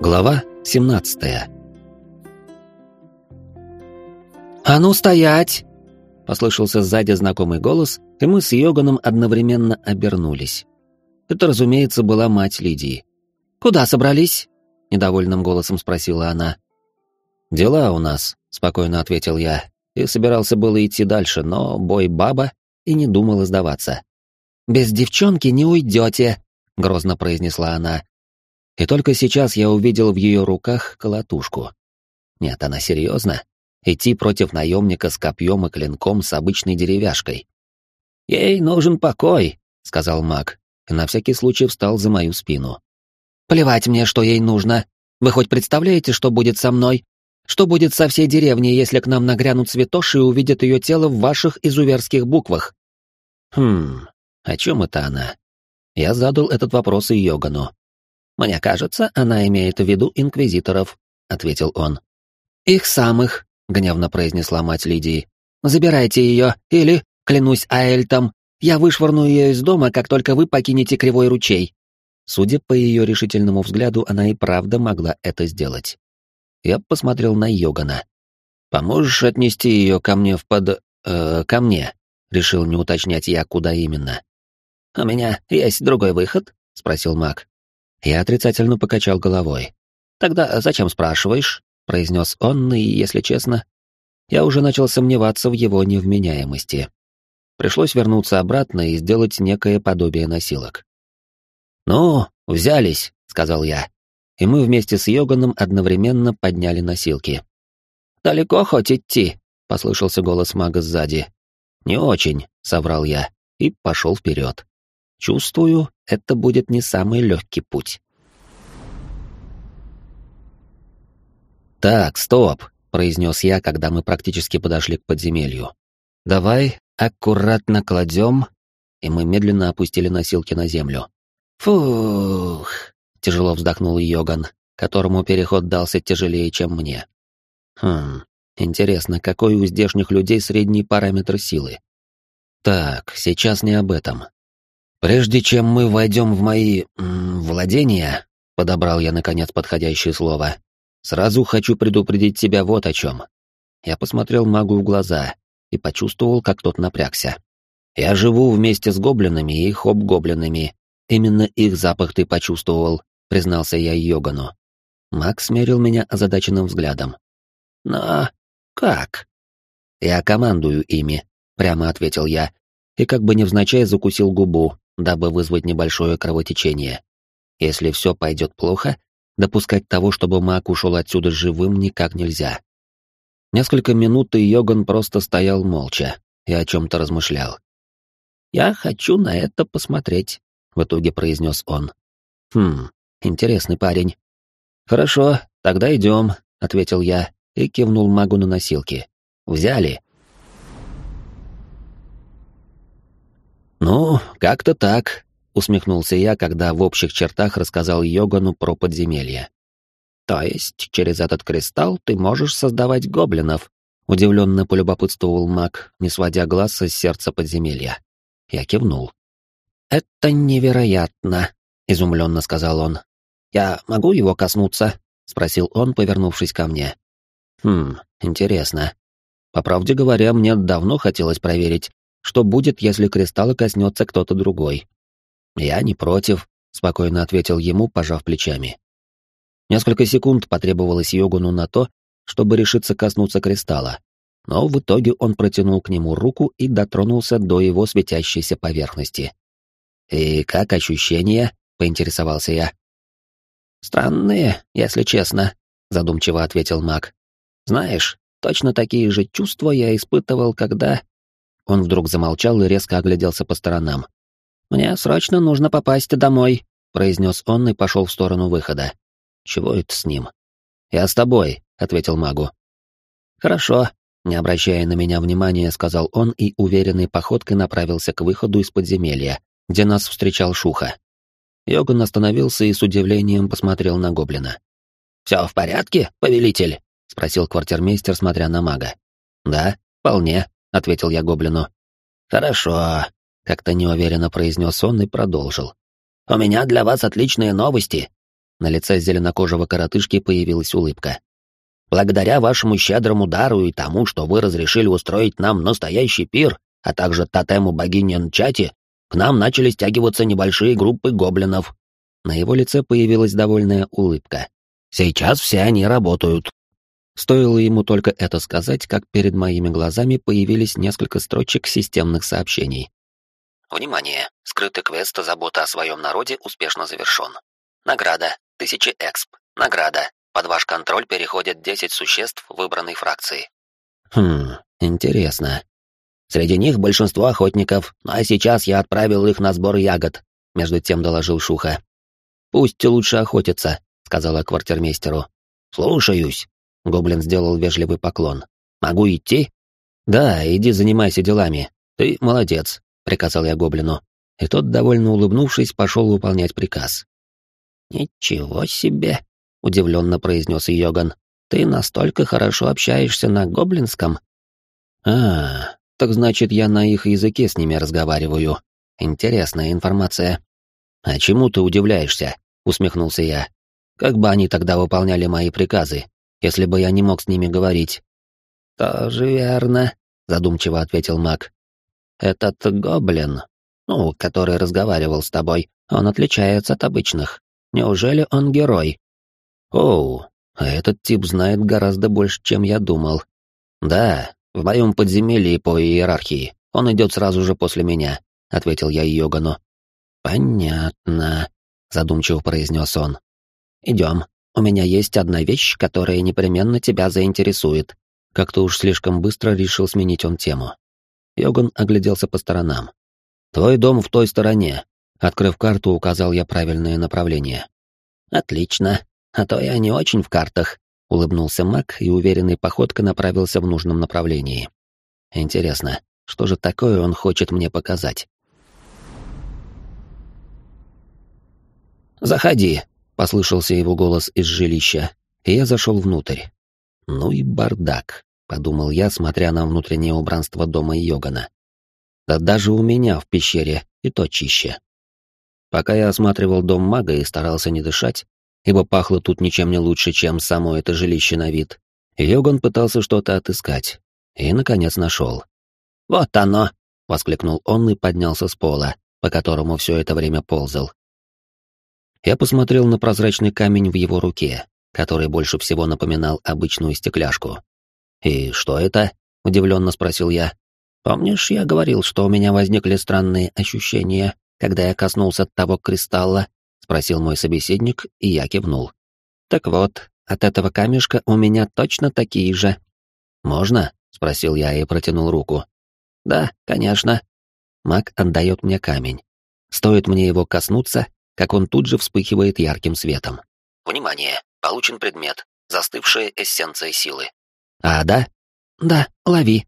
Глава 17 «А ну стоять!» — послышался сзади знакомый голос, и мы с Йоганом одновременно обернулись. Это, разумеется, была мать Лидии. «Куда собрались?» — недовольным голосом спросила она. «Дела у нас», — спокойно ответил я, и собирался было идти дальше, но бой баба и не думал сдаваться. «Без девчонки не уйдете», — грозно произнесла она. И только сейчас я увидел в ее руках колотушку. Нет, она серьезно? Идти против наемника с копьем и клинком с обычной деревяшкой. «Ей нужен покой», — сказал маг, и на всякий случай встал за мою спину. «Плевать мне, что ей нужно. Вы хоть представляете, что будет со мной? Что будет со всей деревней, если к нам нагрянут святоши и увидят ее тело в ваших изуверских буквах?» «Хм, о чем это она?» Я задал этот вопрос и Йогану. «Мне кажется, она имеет в виду инквизиторов», — ответил он. «Их самых», — гневно произнесла мать Лидии. «Забирайте ее, или, клянусь Аэльтом, я вышвырну ее из дома, как только вы покинете Кривой ручей». Судя по ее решительному взгляду, она и правда могла это сделать. Я посмотрел на Йогана. «Поможешь отнести ее ко мне в под... Э, ко мне?» Решил не уточнять я, куда именно. «У меня есть другой выход?» — спросил маг. Я отрицательно покачал головой. «Тогда зачем спрашиваешь?» — произнес он, и, если честно, я уже начал сомневаться в его невменяемости. Пришлось вернуться обратно и сделать некое подобие носилок. «Ну, взялись», — сказал я, и мы вместе с Йоганом одновременно подняли носилки. «Далеко хоть идти?» — послышался голос мага сзади. «Не очень», — соврал я, и пошел вперед. Чувствую, это будет не самый легкий путь. «Так, стоп», — произнес я, когда мы практически подошли к подземелью. «Давай аккуратно кладем...» И мы медленно опустили носилки на землю. «Фух», — тяжело вздохнул Йоган, которому переход дался тяжелее, чем мне. «Хм, интересно, какой у здешних людей средний параметр силы?» «Так, сейчас не об этом. «Прежде чем мы войдем в мои... М, владения», — подобрал я, наконец, подходящее слово, «сразу хочу предупредить тебя вот о чем». Я посмотрел магу в глаза и почувствовал, как тот напрягся. «Я живу вместе с гоблинами и хоб-гоблинами. Именно их запах ты почувствовал», — признался я Йогану. Маг смерил меня озадаченным взглядом. «Но как?» «Я командую ими», — прямо ответил я, и как бы невзначай закусил губу, дабы вызвать небольшое кровотечение. Если все пойдет плохо, допускать того, чтобы маг ушел отсюда живым, никак нельзя. Несколько минут и Йоган просто стоял молча и о чем-то размышлял. «Я хочу на это посмотреть», — в итоге произнес он. «Хм, интересный парень». «Хорошо, тогда идем», — ответил я и кивнул магу на носилки. «Взяли». «Ну, как-то так», — усмехнулся я, когда в общих чертах рассказал Йогану про подземелье. «То есть через этот кристалл ты можешь создавать гоблинов?» — удивленно полюбопытствовал маг, не сводя глаз с сердца подземелья. Я кивнул. «Это невероятно», — изумленно сказал он. «Я могу его коснуться?» — спросил он, повернувшись ко мне. «Хм, интересно. По правде говоря, мне давно хотелось проверить, что будет, если кристалла коснется кто-то другой. «Я не против», — спокойно ответил ему, пожав плечами. Несколько секунд потребовалось Йогуну на то, чтобы решиться коснуться кристалла, но в итоге он протянул к нему руку и дотронулся до его светящейся поверхности. «И как ощущения?» — поинтересовался я. «Странные, если честно», — задумчиво ответил маг. «Знаешь, точно такие же чувства я испытывал, когда...» Он вдруг замолчал и резко огляделся по сторонам. «Мне срочно нужно попасть домой», — произнес он и пошел в сторону выхода. «Чего это с ним?» «Я с тобой», — ответил магу. «Хорошо», — не обращая на меня внимания, сказал он и уверенной походкой направился к выходу из подземелья, где нас встречал Шуха. Йоган остановился и с удивлением посмотрел на гоблина. «Все в порядке, повелитель?» — спросил квартирмейстер, смотря на мага. «Да, вполне», — ответил я гоблину. «Хорошо», — как-то неуверенно произнес он и продолжил. у меня для вас отличные новости!» На лице зеленокожего коротышки появилась улыбка. «Благодаря вашему щедрому дару и тому, что вы разрешили устроить нам настоящий пир, а также тотему богини Нчати, к нам начали стягиваться небольшие группы гоблинов». На его лице появилась довольная улыбка. «Сейчас все они работают». Стоило ему только это сказать, как перед моими глазами появились несколько строчек системных сообщений. Внимание! Скрытый квест «Забота о своем народе» успешно завершен. Награда. 1000 эксп. Награда. Под ваш контроль переходят 10 существ выбранной фракции. Хм, интересно. Среди них большинство охотников, а сейчас я отправил их на сбор ягод, между тем доложил Шуха. Пусть лучше охотятся, сказала квартирмейстеру. Слушаюсь. Гоблин сделал вежливый поклон. Могу идти? Да, иди занимайся делами. Ты молодец, приказал я гоблину. И тот, довольно улыбнувшись, пошел выполнять приказ. Ничего себе, удивленно произнес Йоган. Ты настолько хорошо общаешься на гоблинском? А, так значит, я на их языке с ними разговариваю. Интересная информация. А чему ты удивляешься? усмехнулся я. Как бы они тогда выполняли мои приказы, если бы я не мог с ними говорить? Тоже верно, задумчиво ответил Мак. Этот гоблин, ну, который разговаривал с тобой, он отличается от обычных. Неужели он герой? Оу, а этот тип знает гораздо больше, чем я думал. Да, «В моем подземелье по иерархии. Он идет сразу же после меня», — ответил я Йогану. «Понятно», — задумчиво произнес он. «Идем. У меня есть одна вещь, которая непременно тебя заинтересует». Как-то уж слишком быстро решил сменить он тему. Йоган огляделся по сторонам. «Твой дом в той стороне». Открыв карту, указал я правильное направление. «Отлично. А то я не очень в картах», Улыбнулся Мак и уверенной походкой направился в нужном направлении. Интересно, что же такое он хочет мне показать? «Заходи», — послышался его голос из жилища, и я зашел внутрь. «Ну и бардак», — подумал я, смотря на внутреннее убранство дома Йогана. «Да даже у меня в пещере и то чище». Пока я осматривал дом мага и старался не дышать, ибо пахло тут ничем не лучше, чем само это жилище на вид. Йоган пытался что-то отыскать и, наконец, нашел. «Вот оно!» — воскликнул он и поднялся с пола, по которому все это время ползал. Я посмотрел на прозрачный камень в его руке, который больше всего напоминал обычную стекляшку. «И что это?» — удивленно спросил я. «Помнишь, я говорил, что у меня возникли странные ощущения, когда я коснулся того кристалла, — спросил мой собеседник, и я кивнул. «Так вот, от этого камешка у меня точно такие же». «Можно?» — спросил я и протянул руку. «Да, конечно». Маг отдает мне камень. Стоит мне его коснуться, как он тут же вспыхивает ярким светом. «Внимание! Получен предмет. Застывшая эссенция силы». «А, да?» «Да, лови».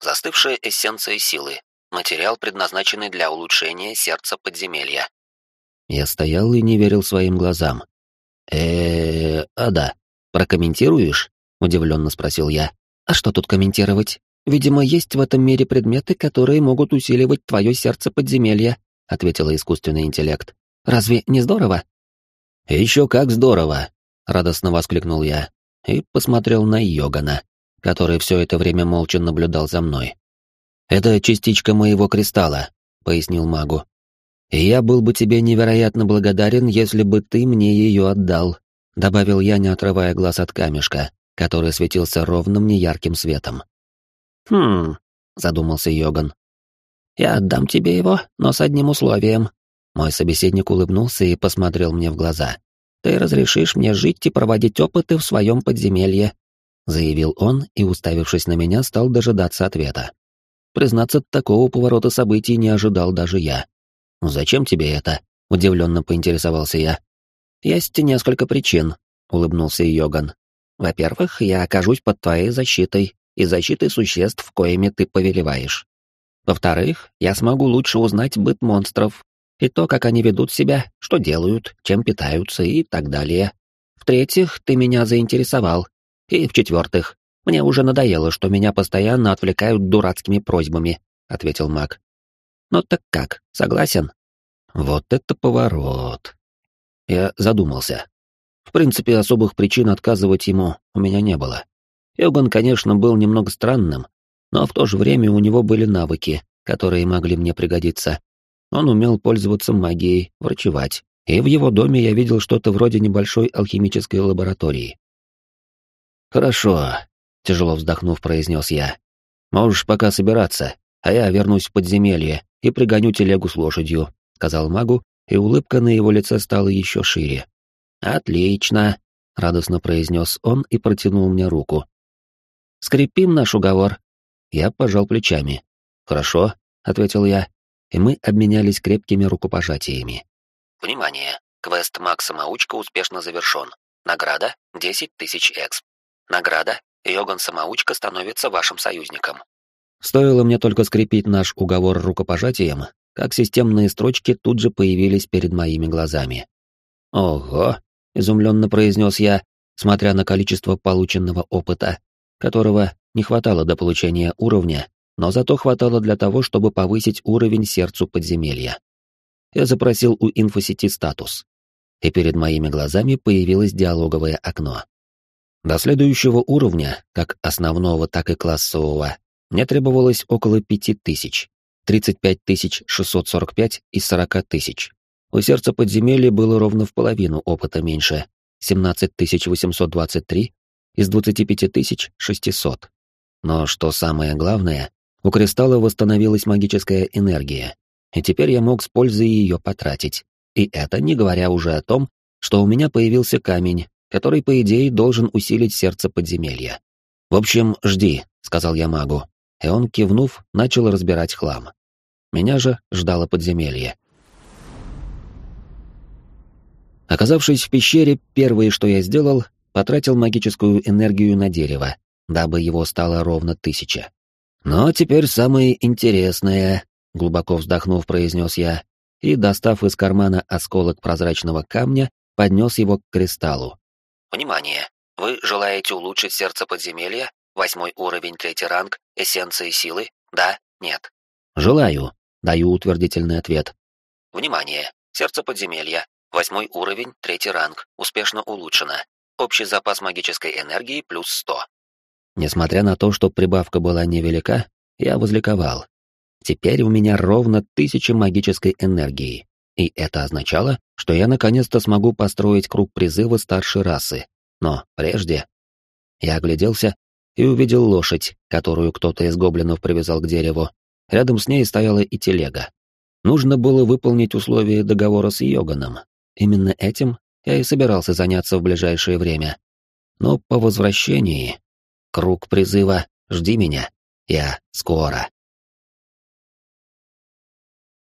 Застывшая эссенция силы. Материал, предназначенный для улучшения сердца подземелья. Я стоял и не верил своим глазам. э а да, прокомментируешь?» — удивленно спросил я. «А что тут комментировать? Видимо, есть в этом мире предметы, которые могут усиливать твое сердце подземелья», — ответила искусственный интеллект. «Разве не здорово?» «Еще как здорово!» — радостно воскликнул я и посмотрел на Йогана, который все это время молча наблюдал за мной. «Это частичка моего кристалла», — пояснил магу. И я был бы тебе невероятно благодарен, если бы ты мне ее отдал», — добавил я, не отрывая глаз от камешка, который светился ровным неярким светом. «Хм», — задумался Йоган. «Я отдам тебе его, но с одним условием». Мой собеседник улыбнулся и посмотрел мне в глаза. «Ты разрешишь мне жить и проводить опыты в своем подземелье», — заявил он и, уставившись на меня, стал дожидаться ответа. Признаться, такого поворота событий не ожидал даже я. «Зачем тебе это?» — удивленно поинтересовался я. «Есть несколько причин», — улыбнулся Йоган. «Во-первых, я окажусь под твоей защитой и защитой существ, коими ты повелеваешь. Во-вторых, я смогу лучше узнать быт монстров и то, как они ведут себя, что делают, чем питаются и так далее. В-третьих, ты меня заинтересовал. И в-четвертых, мне уже надоело, что меня постоянно отвлекают дурацкими просьбами», — ответил маг. «Ну так как, согласен?» Вот это поворот. Я задумался. В принципе, особых причин отказывать ему у меня не было. Йоган, конечно, был немного странным, но в то же время у него были навыки, которые могли мне пригодиться. Он умел пользоваться магией, врачевать, и в его доме я видел что-то вроде небольшой алхимической лаборатории. «Хорошо», — тяжело вздохнув, произнес я. «Можешь пока собираться, а я вернусь в подземелье и пригоню телегу с лошадью», — сказал магу, и улыбка на его лице стала еще шире. «Отлично», — радостно произнес он и протянул мне руку. «Скрепим наш уговор». Я пожал плечами. «Хорошо», — ответил я, и мы обменялись крепкими рукопожатиями. Внимание! Квест Макс-самоучка успешно завершен. Награда — 10 тысяч эксп. Награда — Йоган-самоучка становится вашим союзником. Стоило мне только скрепить наш уговор рукопожатием, как системные строчки тут же появились перед моими глазами. «Ого!» — изумленно произнес я, смотря на количество полученного опыта, которого не хватало до получения уровня, но зато хватало для того, чтобы повысить уровень сердцу подземелья я запросил у инфосети статус. И перед моими глазами появилось диалоговое окно. До следующего уровня, как основного, так и классового, мне требовалось около 5000, 35 645 из 40 тысяч. У сердца подземелья было ровно в половину опыта меньше, 17 823 из 25 600. Но что самое главное, у кристалла восстановилась магическая энергия, и теперь я мог с пользой ее потратить. И это не говоря уже о том, что у меня появился камень, который, по идее, должен усилить сердце подземелья. «В общем, жди», — сказал я магу, и он, кивнув, начал разбирать хлам. Меня же ждало подземелье. Оказавшись в пещере, первое, что я сделал, потратил магическую энергию на дерево, дабы его стало ровно тысяча. Но теперь самое интересное глубоко вздохнув, произнес я, и, достав из кармана осколок прозрачного камня, поднес его к кристаллу. Внимание! Вы желаете улучшить сердце подземелья? Восьмой уровень, третий ранг, эссенции силы? Да? Нет? Желаю. Даю утвердительный ответ. Внимание! Сердце подземелья. Восьмой уровень, третий ранг. Успешно улучшено. Общий запас магической энергии плюс сто. Несмотря на то, что прибавка была невелика, я возликовал. Теперь у меня ровно тысяча магической энергии, и это означало, что я наконец-то смогу построить круг призыва старшей расы. Но прежде... Я огляделся и увидел лошадь, которую кто-то из гоблинов привязал к дереву. Рядом с ней стояла и телега. Нужно было выполнить условия договора с Йоганом. Именно этим я и собирался заняться в ближайшее время. Но по возвращении... Круг призыва «Жди меня». Я скоро.